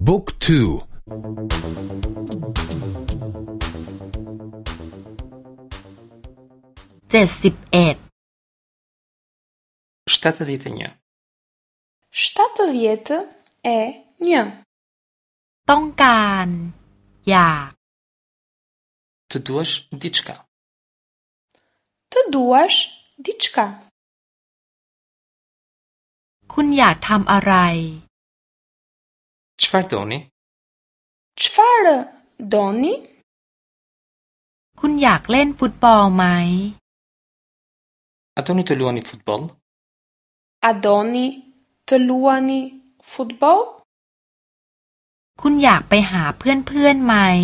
Book 2 Cesip e 71 71 e 1 Tonkan Ja Të duash diçka Të duash diçka Kun ja tam arai Kun ja tam arai Qfar doni? Qfar doni? Kun jak len futbol mai? A doni të luani futbol? A doni të luani futbol? Kun jak pe ha pëhen pëhen mai?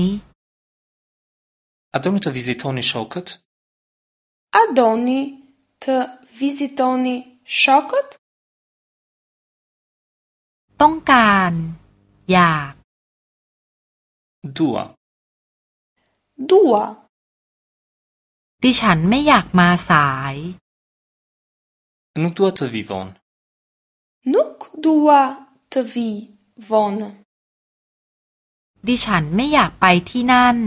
A doni të vizitoni shokët? A doni të vizitoni shokët? Tongkan. Ja. Dua. Dua. Di chan me yak ma sai. Nuk dua të vi von. Nuk dua të vi von. Di chan me yak pai ti nan.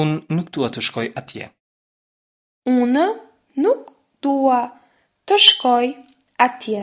Un nuk dua të shkoj atje. Un nuk dua të shkoj atje.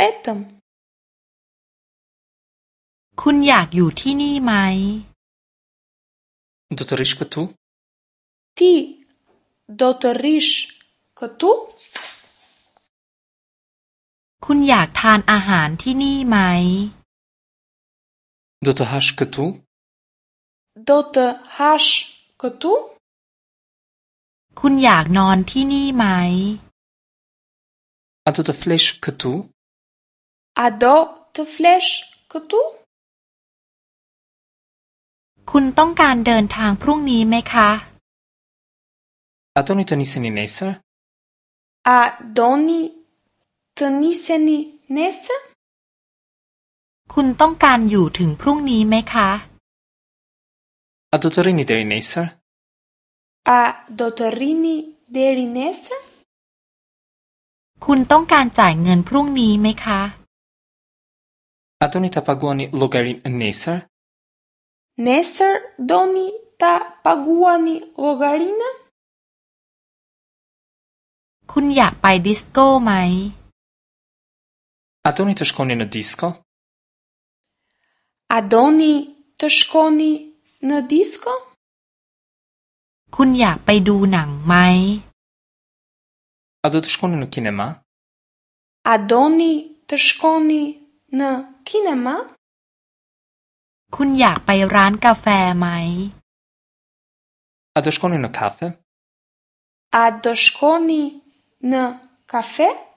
Perfetto คุณอยากอยู่ที่นี่ไหม Dotoriš kot tu? Ti dotoriš kot tu? คุณอยากทานอาหารที่นี่ไหม Dotohaš kot tu? Dotohaš kot tu? คุณอยากนอนที่นี่ไหม А тут флеш като อาดอทเฟลชกตูคุณต้องการเดินทางพรุ่งนี้ไหมคะอาตอนิตานิเซนิเนสเซอาดอนิตานิเซนิเนสเซคุณต้องการอยู่ถึงพรุ่งนี้ไหมคะอาดอตรินิเดรินเนสเซอาดอตรินิเดรินเนสเซคุณต้องการจ่ายเงินพรุ่งนี้ไหมคะ A doni ta paguani llogarin nesër? Nesër doni ta paguani llogarinë? Kun ja pai disco mai? A doni të shkoni në disco? A doni të shkoni në disco? Kun ja pai du nang mai? A do të shkoni në kinema? A doni të shkoni në きなまคุณอยากไปร้านกาแฟไหม A doškoni na kafe? A doškoni na kafe?